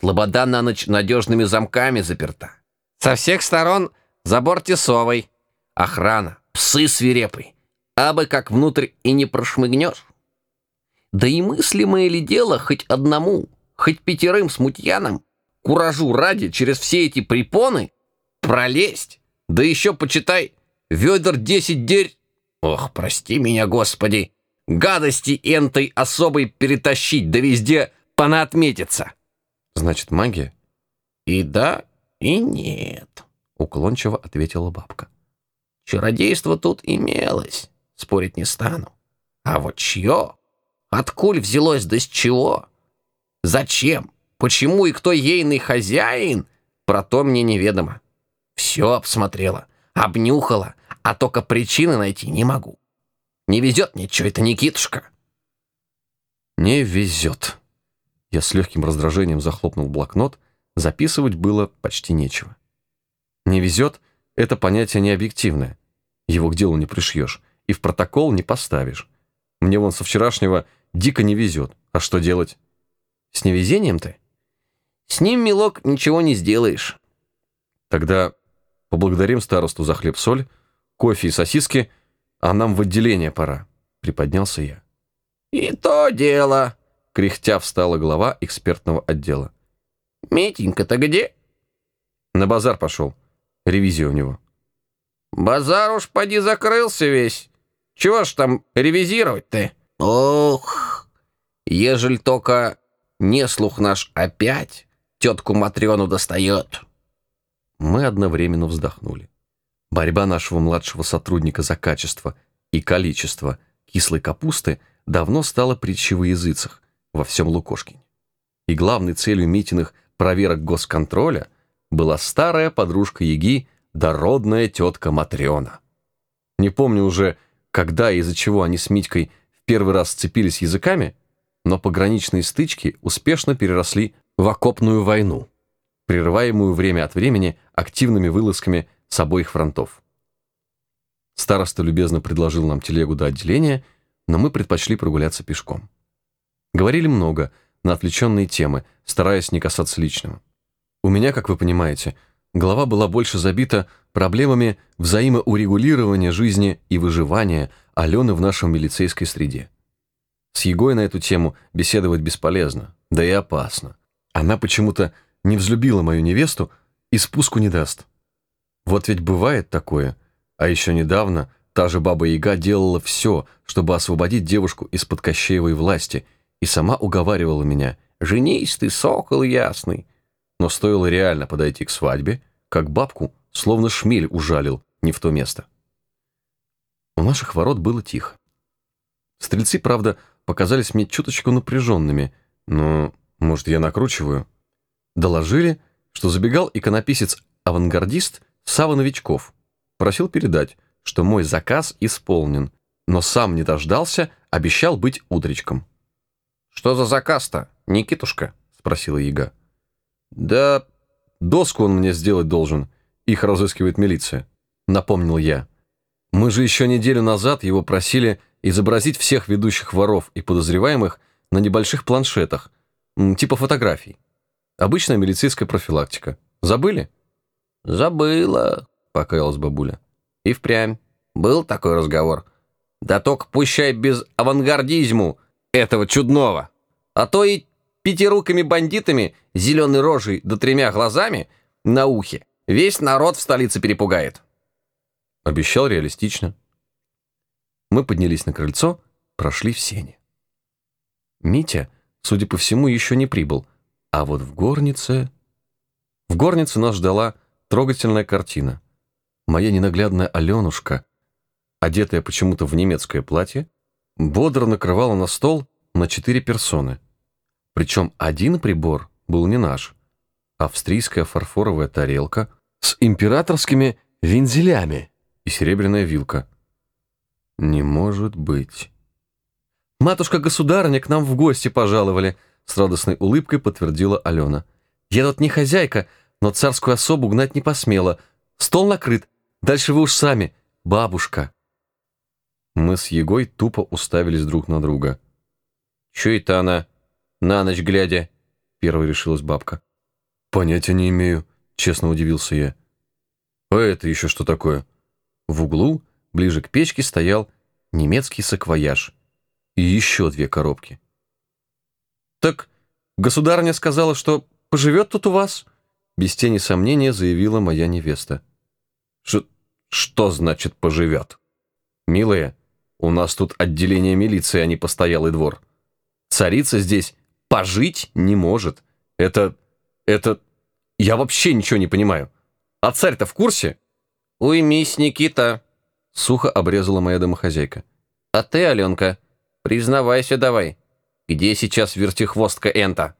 Слобода на ночь надежными замками заперта. Со всех сторон забор тесовый. Охрана, псы свирепый. Абы как внутрь и не прошмыгнешь. Да и мыслимое ли дело хоть одному, хоть пятерым смутьянам, куражу ради через все эти препоны пролезть? Да еще, почитай, ведер десять дерь... Ох, прости меня, Господи! Гадости энтой особой перетащить, да везде понаотметиться. Значит, магия? И да, и нет, уклончиво ответила бабка. Чародейство тут имелось, спорить не стану. А вот чье? Откуль взялось да с чего? Зачем? Почему и кто ейный хозяин? Про то мне неведомо. Все обсмотрела, обнюхала, а только причины найти не могу. Не везет мне, что это, Никитушка?» «Не везет». Я с легким раздражением захлопнул блокнот, записывать было почти нечего. «Не везет» — это понятие не объективное. Его к делу не пришьешь и в протокол не поставишь. Мне вон со вчерашнего дико не везет. А что делать? С невезением ты? С ним, милок, ничего не сделаешь. Тогда поблагодарим старосту за хлеб-соль, кофе и сосиски, а нам в отделение пора», — приподнялся я. «И то дело», — кряхтя встала глава экспертного отдела. «Митенька-то где?» «На базар пошел. Ревизия у него». «Базар уж поди закрылся весь. Чего ж там ревизировать-то?» «Ох, ежель только не слух наш опять тетку Матрёну достает». Мы одновременно вздохнули. Борьба нашего младшего сотрудника за качество и количество кислой капусты давно стала притчей во языцах во всем Лукошкине. И главной целью Митиных проверок госконтроля была старая подружка Яги, дородная тетка Матриона. Не помню уже, когда и из-за чего они с Митькой в первый раз сцепились языками, но пограничные стычки успешно переросли в окопную войну, прерываемую время от времени активными вылазками с обоих фронтов. Староста любезно предложил нам телегу до отделения, но мы предпочли прогуляться пешком. Говорили много, на отвлеченные темы, стараясь не касаться личного. У меня, как вы понимаете, голова была больше забита проблемами взаимоурегулирования жизни и выживания Алены в нашем милицейской среде. С Егой на эту тему беседовать бесполезно, да и опасно. Она почему-то не взлюбила мою невесту и спуску не даст. Вот ведь бывает такое. А еще недавно та же Баба-Яга делала все, чтобы освободить девушку из-под Кощеевой власти, и сама уговаривала меня «Женись ты, сокол ясный!» Но стоило реально подойти к свадьбе, как бабку словно шмель ужалил не в то место. У наших ворот было тихо. Стрельцы, правда, показались мне чуточку напряженными, но, может, я накручиваю. Доложили, что забегал иконописец-авангардист Сава Новичков просил передать, что мой заказ исполнен, но сам не дождался, обещал быть утречком. «Что за заказ-то, Никитушка?» — спросила Яга. «Да доску он мне сделать должен. Их разыскивает милиция», — напомнил я. «Мы же еще неделю назад его просили изобразить всех ведущих воров и подозреваемых на небольших планшетах, типа фотографий. Обычная милицейская профилактика. Забыли?» «Забыла», — покаялась бабуля. «И впрямь. Был такой разговор. Да только пущай без авангардизму этого чудного. А то и пятирукими бандитами, зеленой рожей да тремя глазами на ухе весь народ в столице перепугает». Обещал реалистично. Мы поднялись на крыльцо, прошли в сене. Митя, судя по всему, еще не прибыл, а вот в горнице... В горнице нас ждала Трогательная картина. Моя ненаглядная Аленушка, одетая почему-то в немецкое платье, бодро накрывала на стол на четыре персоны. Причем один прибор был не наш. Австрийская фарфоровая тарелка с императорскими вензелями и серебряная вилка. Не может быть. «Матушка-государыня к нам в гости пожаловали», с радостной улыбкой подтвердила Алена. «Я тут не хозяйка, но царскую особу гнать не посмела. Стол накрыт. Дальше вы уж сами, бабушка. Мы с Егой тупо уставились друг на друга. «Чё это она? На ночь глядя?» Первой решилась бабка. Понятия не имею, честно удивился я. А это еще что такое? В углу, ближе к печке, стоял немецкий саквояж и еще две коробки. «Так государыня сказала, что поживет тут у вас?» Без тени сомнения заявила моя невеста. «Что значит поживет?» «Милая, у нас тут отделение милиции, а не постоялый двор. Царица здесь пожить не может. Это... это... Я вообще ничего не понимаю. А царь-то в курсе?» «Уймись, Никита», — сухо обрезала моя домохозяйка. «А ты, Аленка, признавайся давай, где сейчас вертихвостка Энта?»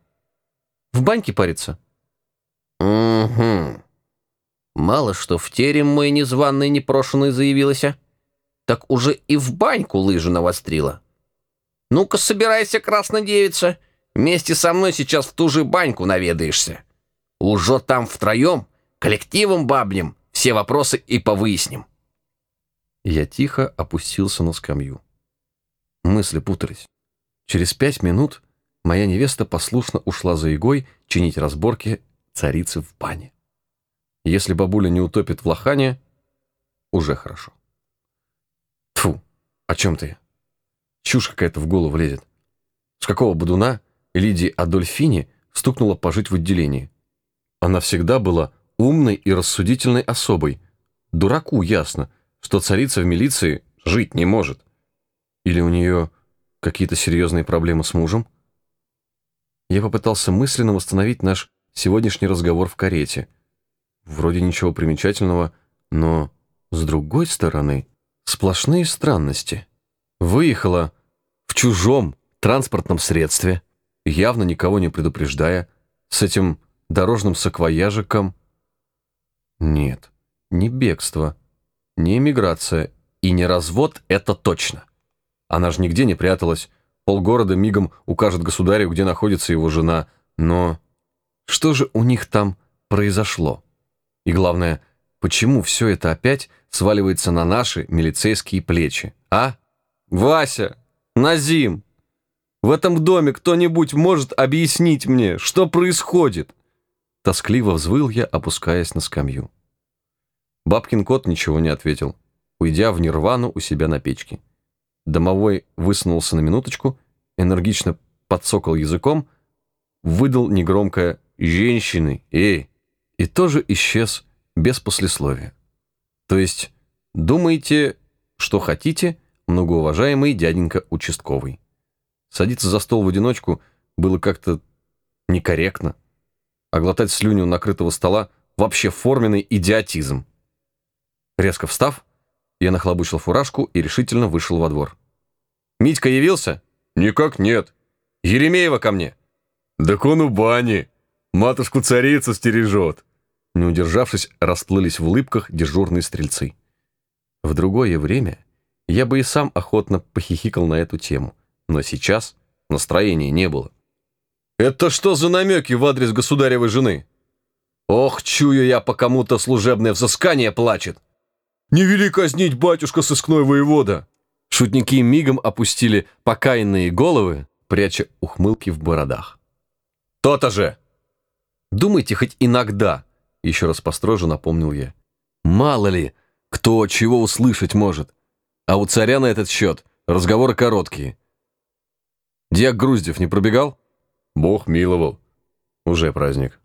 «В баньке парится». «Угу. Мало что в терем мой незваный непрошенный заявилась, а? Так уже и в баньку лыжи навострила. Ну-ка, собирайся, краснодевица, вместе со мной сейчас в ту же баньку наведаешься. Уже там втроем, коллективом бабнем, все вопросы и повыясним». Я тихо опустился на скамью. Мысли путались. Через пять минут моя невеста послушно ушла за игой чинить разборки царицы в бане. Если бабуля не утопит в лохане, уже хорошо. О чем ты? Чушь какая-то в голову лезет. С какого бодуна Лидии Адольфини стукнула пожить в отделении? Она всегда была умной и рассудительной особой. Дураку ясно, что царица в милиции жить не может. Или у нее какие-то серьезные проблемы с мужем? Я попытался мысленно восстановить наш сегодняшний разговор в карете. Вроде ничего примечательного, но, с другой стороны, сплошные странности. Выехала в чужом транспортном средстве, явно никого не предупреждая, с этим дорожным саквояжиком. Нет, не бегство, не эмиграция и не развод — это точно. Она же нигде не пряталась, полгорода мигом укажет государю, где находится его жена, но... Что же у них там произошло? И главное, почему все это опять сваливается на наши милицейские плечи, а? Вася! Назим! В этом доме кто-нибудь может объяснить мне, что происходит?» Тоскливо взвыл я, опускаясь на скамью. Бабкин кот ничего не ответил, уйдя в нирвану у себя на печке. Домовой высунулся на минуточку, энергично подсокал языком, выдал негромкое «Женщины! Эй!» и тоже исчез без послесловия. То есть, думаете, что хотите, многоуважаемый дяденька участковый. Садиться за стол в одиночку было как-то некорректно, а глотать слюню накрытого стола вообще форменный идиотизм. Резко встав, я нахлобучил фуражку и решительно вышел во двор. «Митька явился?» «Никак нет. Еремеева ко мне». «Так он у бани. Матушку-царицу стережет». Не удержавшись, расплылись в улыбках дежурные стрельцы. В другое время я бы и сам охотно похихикал на эту тему, но сейчас настроения не было. «Это что за намеки в адрес государевой жены?» «Ох, чую я, по кому-то служебное взыскание плачет!» «Не вели казнить, батюшка, сыскной воевода!» Шутники мигом опустили покаянные головы, пряча ухмылки в бородах. «То-то же!» «Думайте хоть иногда», — еще раз построже напомнил я. «Мало ли, кто чего услышать может. А у царя на этот счет разговоры короткие». «Диак Груздев не пробегал?» «Бог миловал». «Уже праздник».